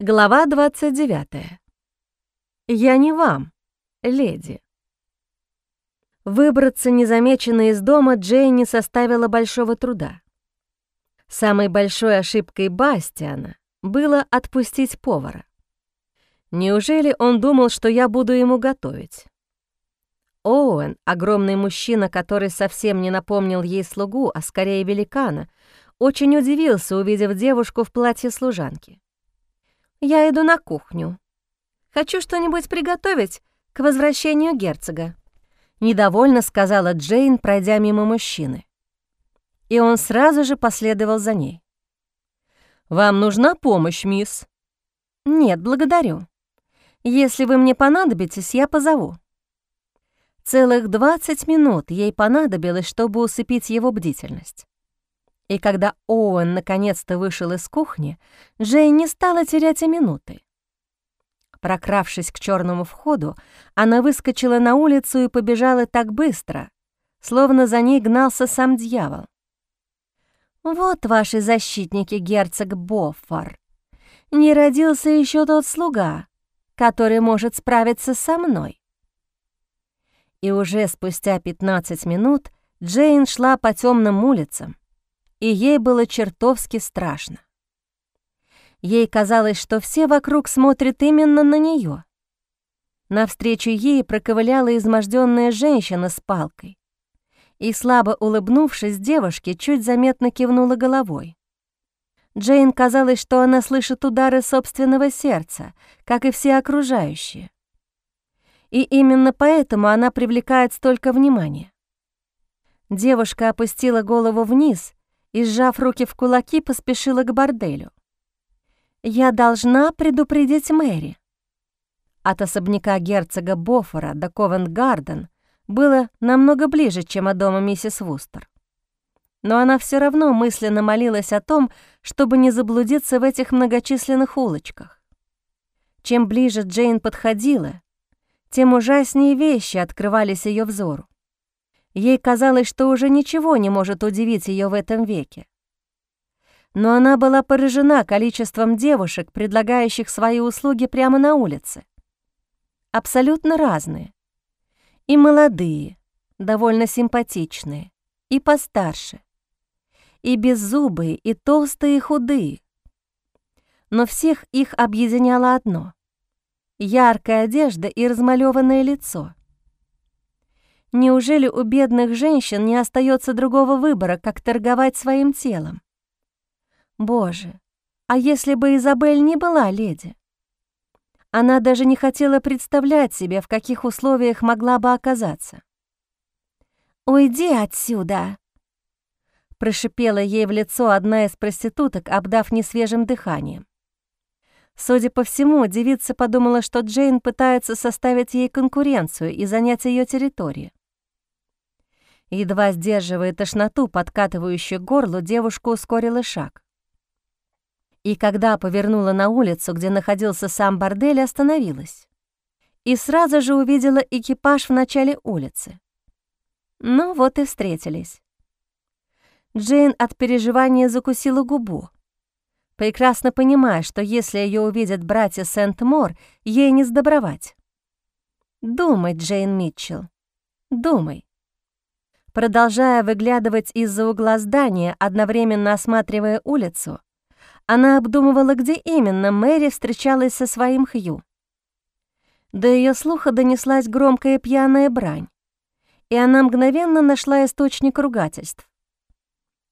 Глава 29. Я не вам, леди. Выбраться незамеченной из дома Джейн не составило большого труда. Самой большой ошибкой Бастиана было отпустить повара. Неужели он думал, что я буду ему готовить? Оуэн, огромный мужчина, который совсем не напомнил ей слугу, а скорее великана, очень удивился, увидев девушку в платье служанки. «Я иду на кухню. Хочу что-нибудь приготовить к возвращению герцога», — недовольно сказала Джейн, пройдя мимо мужчины. И он сразу же последовал за ней. «Вам нужна помощь, мисс?» «Нет, благодарю. Если вы мне понадобитесь, я позову». Целых 20 минут ей понадобилось, чтобы усыпить его бдительность. И когда Оуэн наконец-то вышел из кухни, Джейн не стала терять и минуты. Прокравшись к черному входу, она выскочила на улицу и побежала так быстро, словно за ней гнался сам дьявол. «Вот ваши защитники, герцог Боффор. Не родился еще тот слуга, который может справиться со мной». И уже спустя 15 минут Джейн шла по темным улицам, и ей было чертовски страшно. Ей казалось, что все вокруг смотрят именно на нее. Навстречу ей проковыляла изможденная женщина с палкой, и, слабо улыбнувшись девушке, чуть заметно кивнула головой. Джейн казалось, что она слышит удары собственного сердца, как и все окружающие. И именно поэтому она привлекает столько внимания. Девушка опустила голову вниз и, сжав руки в кулаки, поспешила к борделю. «Я должна предупредить Мэри». От особняка герцога Бофора до Ковент-Гарден было намного ближе, чем от дома миссис Вустер. Но она все равно мысленно молилась о том, чтобы не заблудиться в этих многочисленных улочках. Чем ближе Джейн подходила, тем ужаснее вещи открывались ее взору. Ей казалось, что уже ничего не может удивить ее в этом веке. Но она была поражена количеством девушек, предлагающих свои услуги прямо на улице. Абсолютно разные. И молодые, довольно симпатичные, и постарше, и беззубые, и толстые, и худые. Но всех их объединяло одно — яркая одежда и размалеванное лицо — Неужели у бедных женщин не остается другого выбора, как торговать своим телом? Боже, а если бы Изабель не была леди? Она даже не хотела представлять себе, в каких условиях могла бы оказаться. «Уйди отсюда!» Прошипела ей в лицо одна из проституток, обдав несвежим дыханием. Судя по всему, девица подумала, что Джейн пытается составить ей конкуренцию и занять ее территорию. Едва сдерживая тошноту, подкатывающую горло, девушка ускорила шаг. И когда повернула на улицу, где находился сам бордель, остановилась. И сразу же увидела экипаж в начале улицы. Ну вот и встретились. Джейн от переживания закусила губу, прекрасно понимая, что если ее увидят братья Сент-Мор, ей не сдобровать. Думай, Джейн Митчелл, думай. Продолжая выглядывать из-за угла здания, одновременно осматривая улицу, она обдумывала, где именно Мэри встречалась со своим Хью. До ее слуха донеслась громкая пьяная брань, и она мгновенно нашла источник ругательств.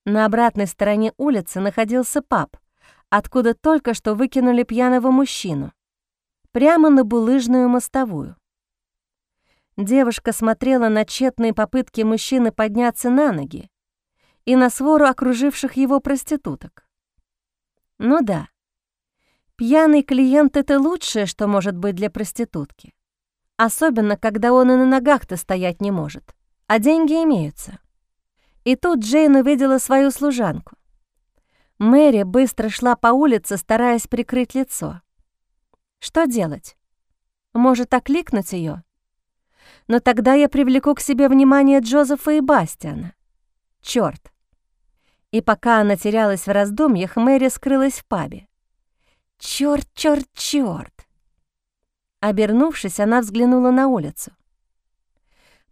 На обратной стороне улицы находился паб, откуда только что выкинули пьяного мужчину, прямо на булыжную мостовую. Девушка смотрела на тщетные попытки мужчины подняться на ноги и на свору окруживших его проституток. Ну да, пьяный клиент — это лучшее, что может быть для проститутки. Особенно, когда он и на ногах-то стоять не может, а деньги имеются. И тут Джейн увидела свою служанку. Мэри быстро шла по улице, стараясь прикрыть лицо. Что делать? Может, окликнуть ее? Но тогда я привлеку к себе внимание Джозефа и Бастиана. Чёрт. И пока она терялась в раздумьях, Мэри скрылась в пабе. Чёрт, чёрт, чёрт! Обернувшись, она взглянула на улицу.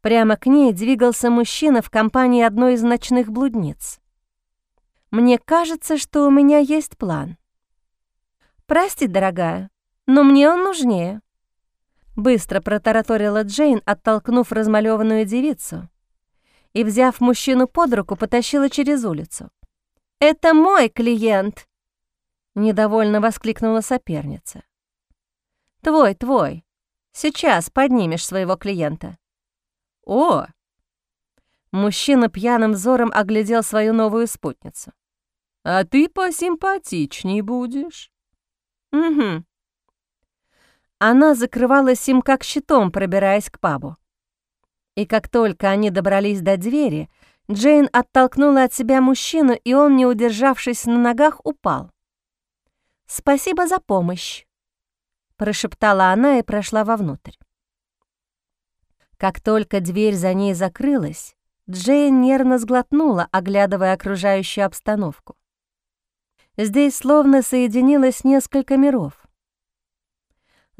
Прямо к ней двигался мужчина в компании одной из ночных блудниц. «Мне кажется, что у меня есть план». «Прости, дорогая, но мне он нужнее», — быстро протараторила Джейн, оттолкнув размалёванную девицу, и, взяв мужчину под руку, потащила через улицу. «Это мой клиент!» — недовольно воскликнула соперница. «Твой, твой. Сейчас поднимешь своего клиента». «О!» Мужчина пьяным взором оглядел свою новую спутницу. «А ты посимпатичней будешь». «Угу». Она закрывалась им как щитом, пробираясь к пабу. И как только они добрались до двери, Джейн оттолкнула от себя мужчину, и он, не удержавшись на ногах, упал. «Спасибо за помощь», — прошептала она и прошла вовнутрь. Как только дверь за ней закрылась, Джейн нервно сглотнула, оглядывая окружающую обстановку. Здесь словно соединилось несколько миров.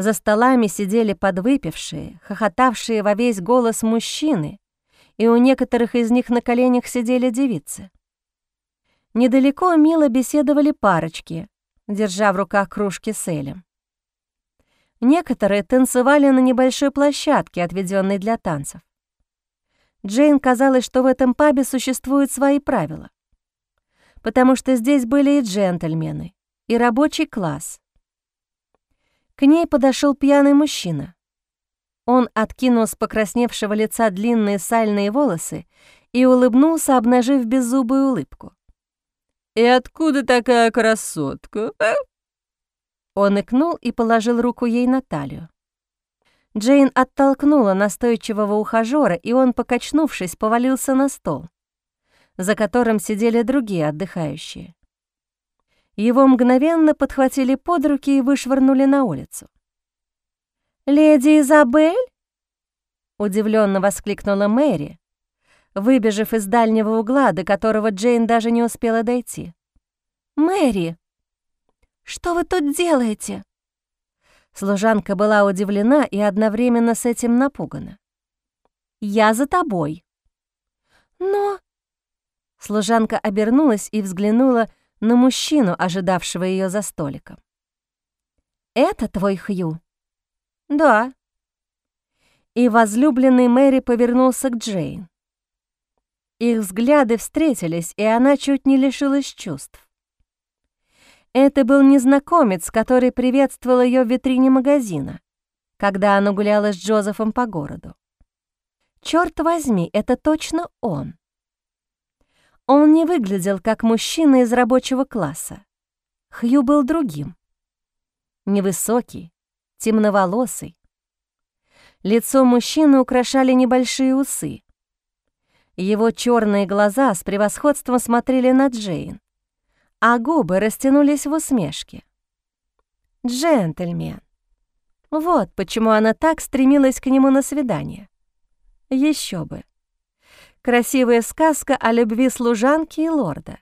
За столами сидели подвыпившие, хохотавшие во весь голос мужчины, и у некоторых из них на коленях сидели девицы. Недалеко мило беседовали парочки, держа в руках кружки с элем. Некоторые танцевали на небольшой площадке, отведенной для танцев. Джейн казалось, что в этом пабе существуют свои правила, потому что здесь были и джентльмены, и рабочий класс. К ней подошел пьяный мужчина. Он откинул с покрасневшего лица длинные сальные волосы и улыбнулся, обнажив беззубую улыбку. «И откуда такая красотка?» а?» Он икнул и положил руку ей на талию. Джейн оттолкнула настойчивого ухажёра, и он, покачнувшись, повалился на стол, за которым сидели другие отдыхающие. Его мгновенно подхватили под руки и вышвырнули на улицу. «Леди Изабель?» — удивленно воскликнула Мэри, выбежав из дальнего угла, до которого Джейн даже не успела дойти. «Мэри!» Что вы тут делаете?» Служанка была удивлена и одновременно с этим напугана. «Я за тобой». «Но...» Служанка обернулась и взглянула на мужчину, ожидавшего ее за столиком. «Это твой Хью?» «Да». И возлюбленный Мэри повернулся к Джейн. Их взгляды встретились, и она чуть не лишилась чувств. Это был незнакомец, который приветствовал ее в витрине магазина, когда она гуляла с Джозефом по городу. Черт возьми, это точно он. Он не выглядел как мужчина из рабочего класса. Хью был другим. Невысокий, темноволосый. Лицо мужчины украшали небольшие усы. Его черные глаза с превосходством смотрели на Джейн а губы растянулись в усмешке. «Джентльмен». Вот почему она так стремилась к нему на свидание. Еще бы. Красивая сказка о любви служанки и лорда.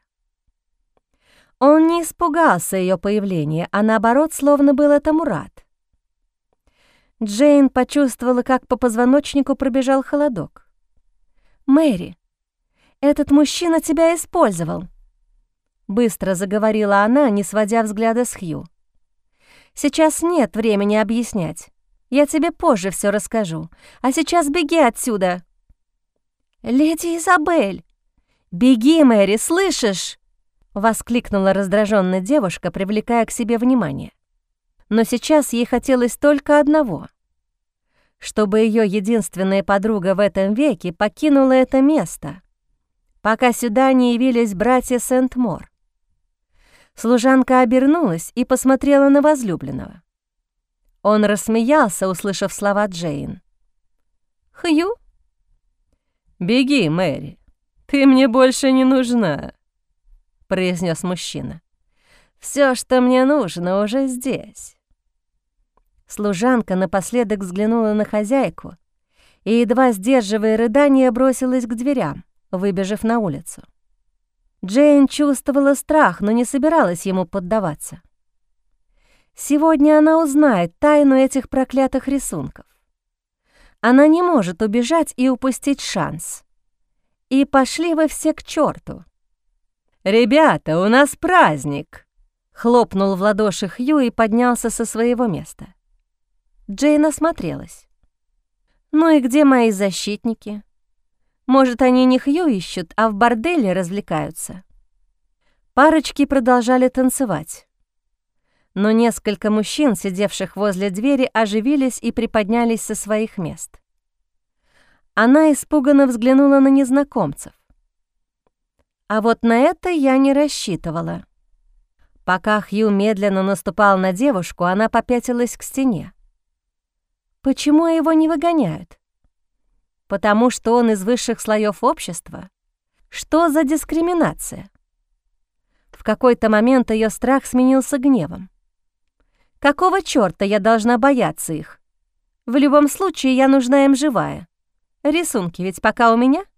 Он не испугался ее появления, а наоборот, словно был этому рад. Джейн почувствовала, как по позвоночнику пробежал холодок. «Мэри, этот мужчина тебя использовал», Быстро заговорила она, не сводя взгляда с Хью. «Сейчас нет времени объяснять. Я тебе позже все расскажу. А сейчас беги отсюда!» «Леди Изабель!» «Беги, Мэри, слышишь?» — воскликнула раздраженная девушка, привлекая к себе внимание. Но сейчас ей хотелось только одного — чтобы ее единственная подруга в этом веке покинула это место, пока сюда не явились братья Сент-Мор. Служанка обернулась и посмотрела на возлюбленного. Он рассмеялся, услышав слова Джейн. «Хью?» «Беги, Мэри, ты мне больше не нужна», — произнес мужчина. Все, что мне нужно, уже здесь». Служанка напоследок взглянула на хозяйку и, едва сдерживая рыдание, бросилась к дверям, выбежав на улицу. Джейн чувствовала страх, но не собиралась ему поддаваться. Сегодня она узнает тайну этих проклятых рисунков. Она не может убежать и упустить шанс. И пошли вы все к черту. «Ребята, у нас праздник!» Хлопнул в ладоши Хью и поднялся со своего места. Джейн осмотрелась. «Ну и где мои защитники? Может, они не Хью ищут, а в борделе развлекаются?» Парочки продолжали танцевать. Но несколько мужчин, сидевших возле двери, оживились и приподнялись со своих мест. Она испуганно взглянула на незнакомцев. А вот на это я не рассчитывала. Пока Хью медленно наступал на девушку, она попятилась к стене. Почему его не выгоняют? Потому что он из высших слоев общества? Что за дискриминация? В какой-то момент ее страх сменился гневом. Какого чёрта я должна бояться их? В любом случае, я нужна им живая. Рисунки ведь пока у меня —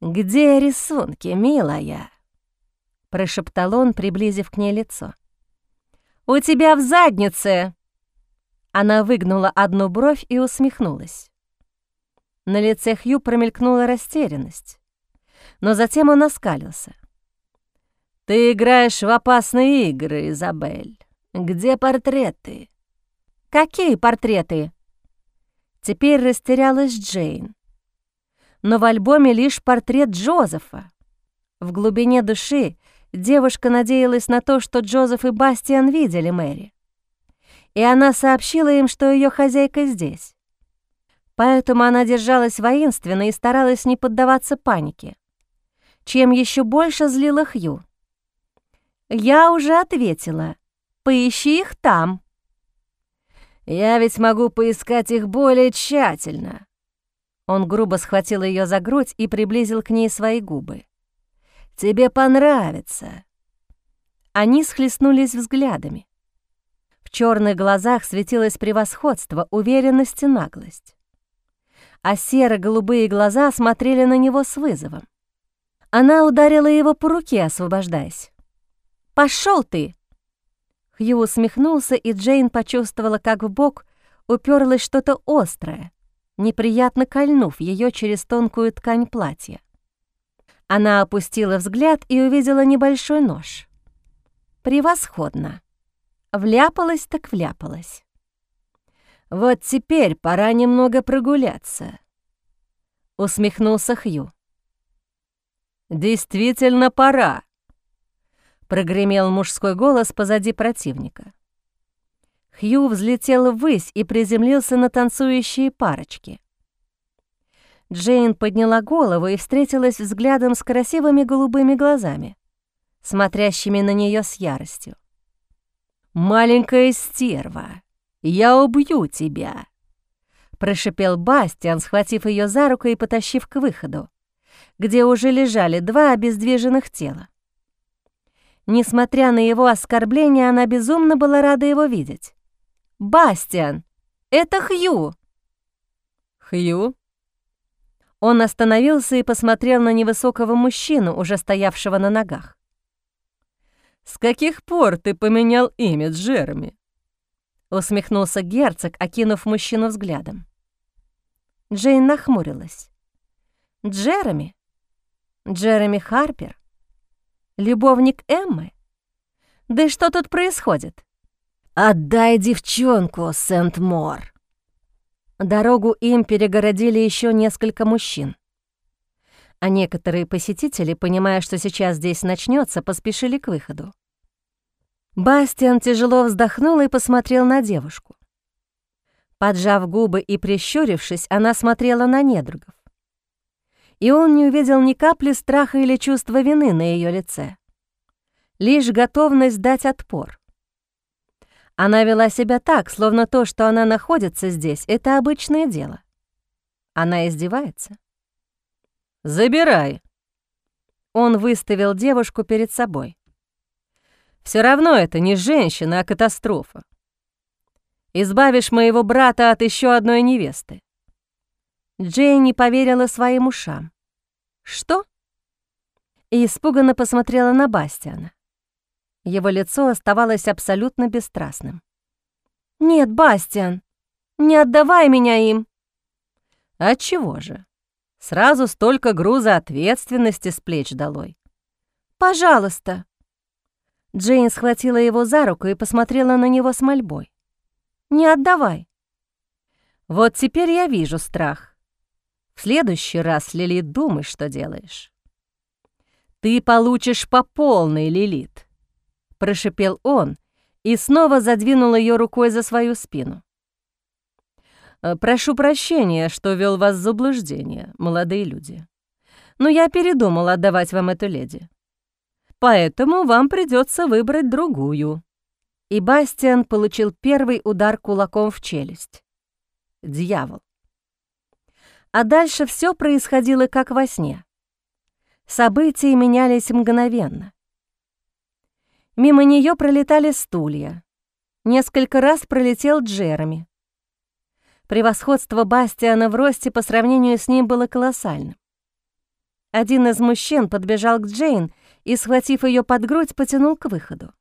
«Где рисунки, милая?» — прошептал он, приблизив к ней лицо. «У тебя в заднице!» Она выгнула одну бровь и усмехнулась. На лице Хью промелькнула растерянность, но затем он оскалился. «Ты играешь в опасные игры, Изабель. Где портреты?» «Какие портреты?» Теперь растерялась Джейн но в альбоме лишь портрет Джозефа. В глубине души девушка надеялась на то, что Джозеф и Бастиан видели Мэри. И она сообщила им, что ее хозяйка здесь. Поэтому она держалась воинственно и старалась не поддаваться панике, чем еще больше злила Хью. «Я уже ответила. Поищи их там». «Я ведь могу поискать их более тщательно», он грубо схватил ее за грудь и приблизил к ней свои губы. «Тебе понравится». Они схлестнулись взглядами. В черных глазах светилось превосходство, уверенность и наглость. А серо-голубые глаза смотрели на него с вызовом. Она ударила его по руке, освобождаясь. «Пошел ты!» Хью усмехнулся, и Джейн почувствовала, как в бок уперлось что-то острое, неприятно кольнув ее через тонкую ткань платья. Она опустила взгляд и увидела небольшой нож. Превосходно. Вляпалась так вляпалась. «Вот теперь пора немного прогуляться», — усмехнулся Хью. «Действительно пора», — прогремел мужской голос позади противника. Хью взлетел ввысь и приземлился на танцующие парочки. Джейн подняла голову и встретилась взглядом с красивыми голубыми глазами, смотрящими на нее с яростью. «Маленькая стерва, я убью тебя!» Прошипел Бастиан, схватив ее за руку и потащив к выходу, где уже лежали два обездвиженных тела. Несмотря на его оскорбление, она безумно была рада его видеть. «Бастиан! Это Хью!» «Хью?» Он остановился и посмотрел на невысокого мужчину, уже стоявшего на ногах. «С каких пор ты поменял имя Джереми?» Усмехнулся герцог, окинув мужчину взглядом. Джейн нахмурилась. «Джереми? Джереми Харпер? Любовник Эммы? Да что тут происходит?» «Отдай девчонку, Сент-Мор!» Дорогу им перегородили еще несколько мужчин. А некоторые посетители, понимая, что сейчас здесь начнется, поспешили к выходу. Бастиан тяжело вздохнул и посмотрел на девушку. Поджав губы и прищурившись, она смотрела на недругов. И он не увидел ни капли страха или чувства вины на ее лице. Лишь готовность дать отпор. Она вела себя так, словно то, что она находится здесь, — это обычное дело. Она издевается. «Забирай!» Он выставил девушку перед собой. Все равно это не женщина, а катастрофа. Избавишь моего брата от еще одной невесты». Джейн не поверила своим ушам. «Что?» И испуганно посмотрела на Бастиана. Его лицо оставалось абсолютно бесстрастным. «Нет, Бастиан, не отдавай меня им!» «Отчего же? Сразу столько груза ответственности с плеч долой». «Пожалуйста!» Джейн схватила его за руку и посмотрела на него с мольбой. «Не отдавай!» «Вот теперь я вижу страх. Следующий раз, Лилит, думай, что делаешь». «Ты получишь по полной, Лилит», — прошипел он и снова задвинул ее рукой за свою спину. «Э, «Прошу прощения, что вел вас в заблуждение, молодые люди. Но я передумал отдавать вам эту леди. Поэтому вам придется выбрать другую». И Бастиан получил первый удар кулаком в челюсть. Дьявол. А дальше все происходило как во сне. События менялись мгновенно. Мимо нее пролетали стулья. Несколько раз пролетел Джереми. Превосходство Бастиана в росте по сравнению с ним было колоссальным. Один из мужчин подбежал к Джейн и, схватив ее под грудь, потянул к выходу.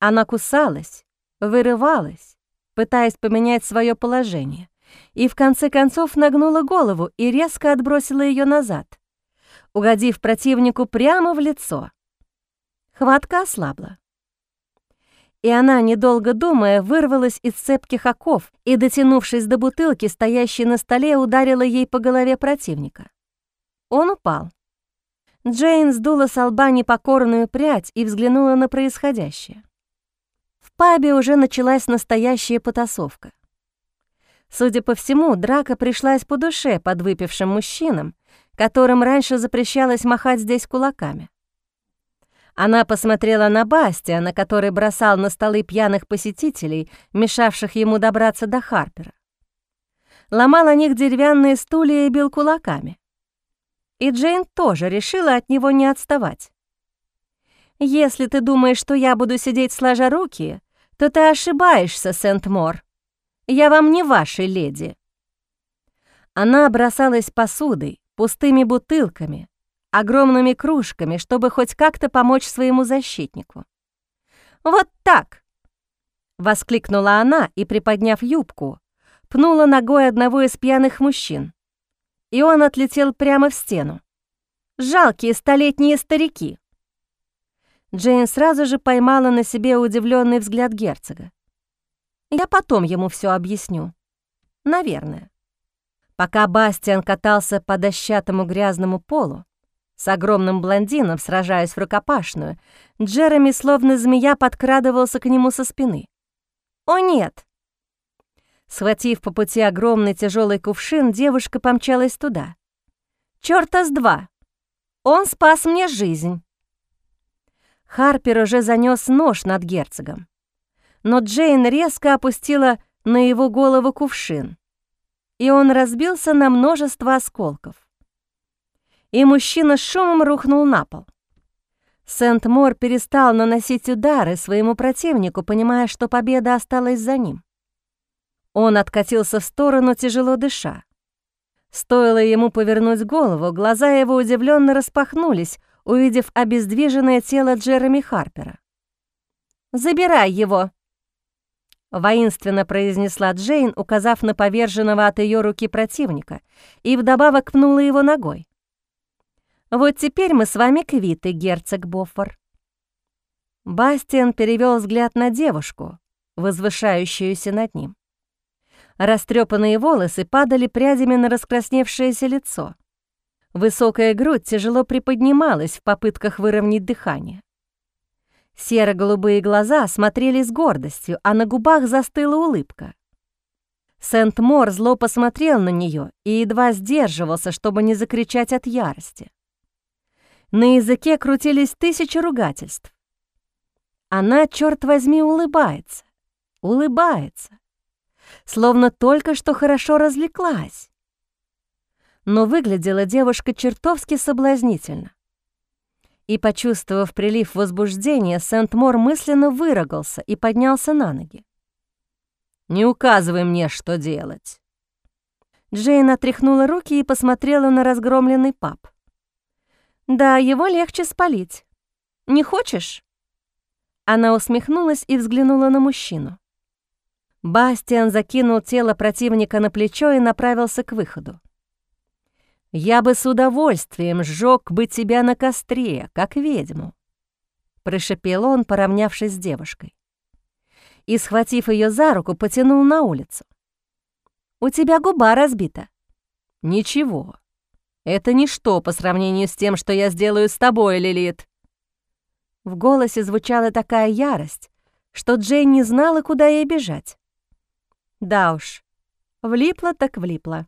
Она кусалась, вырывалась, пытаясь поменять свое положение, и в конце концов нагнула голову и резко отбросила ее назад угодив противнику прямо в лицо. Хватка ослабла. И она, недолго думая, вырвалась из цепких оков и, дотянувшись до бутылки, стоящей на столе, ударила ей по голове противника. Он упал. Джейн сдула с лба непокорную прядь и взглянула на происходящее. В пабе уже началась настоящая потасовка. Судя по всему, драка пришлась по душе подвыпившим мужчинам, которым раньше запрещалось махать здесь кулаками. Она посмотрела на Бастиана, который бросал на столы пьяных посетителей, мешавших ему добраться до Харпера. Ломал о них деревянные стулья и бил кулаками. И Джейн тоже решила от него не отставать. «Если ты думаешь, что я буду сидеть сложа руки, то ты ошибаешься, Сент-Мор. Я вам не ваша леди». Она бросалась посудой, пустыми бутылками, огромными кружками, чтобы хоть как-то помочь своему защитнику. «Вот так!» — воскликнула она и, приподняв юбку, пнула ногой одного из пьяных мужчин, и он отлетел прямо в стену. «Жалкие столетние старики!» Джейн сразу же поймала на себе удивленный взгляд герцога. «Я потом ему все объясню. Наверное». Пока Бастиан катался по дощатому грязному полу, с огромным блондином, сражаясь в рукопашную, Джереми, словно змея, подкрадывался к нему со спины. «О, нет!» Схватив по пути огромный тяжелый кувшин, девушка помчалась туда. «Чёрта с два! Он спас мне жизнь!» Харпер уже занёс нож над герцогом. Но Джейн резко опустила на его голову кувшин, и он разбился на множество осколков. И мужчина с шумом рухнул на пол. Сент-Мор перестал наносить удары своему противнику, понимая, что победа осталась за ним. Он откатился в сторону, тяжело дыша. Стоило ему повернуть голову, глаза его удивленно распахнулись, увидев обездвиженное тело Джереми Харпера. «Забирай его!» Воинственно произнесла Джейн, указав на поверженного от ее руки противника, и вдобавок пнула его ногой. «Вот теперь мы с вами квиты, герцог Боффор». Бастиан перевел взгляд на девушку, возвышающуюся над ним. Растрепанные волосы падали прядями на раскрасневшееся лицо. Высокая грудь тяжело приподнималась в попытках выровнять дыхание. Серо-голубые глаза смотрели с гордостью, а на губах застыла улыбка. Сент-Мор зло посмотрел на нее и едва сдерживался, чтобы не закричать от ярости. На языке крутились тысячи ругательств. Она, черт возьми, улыбается, улыбается, словно только что хорошо развлеклась. Но выглядела девушка чертовски соблазнительно и, почувствовав прилив возбуждения, Сент-Мор мысленно выругался и поднялся на ноги. «Не указывай мне, что делать!» Джейн отряхнула руки и посмотрела на разгромленный паб. «Да, его легче спалить. Не хочешь?» Она усмехнулась и взглянула на мужчину. Бастиан закинул тело противника на плечо и направился к выходу. «Я бы с удовольствием сжёг бы тебя на костре, как ведьму», — прошепел он, поравнявшись с девушкой. И, схватив ее за руку, потянул на улицу. «У тебя губа разбита». «Ничего. Это ничто по сравнению с тем, что я сделаю с тобой, Лилит». В голосе звучала такая ярость, что Джейн не знала, куда ей бежать. Да уж, влипла так влипла.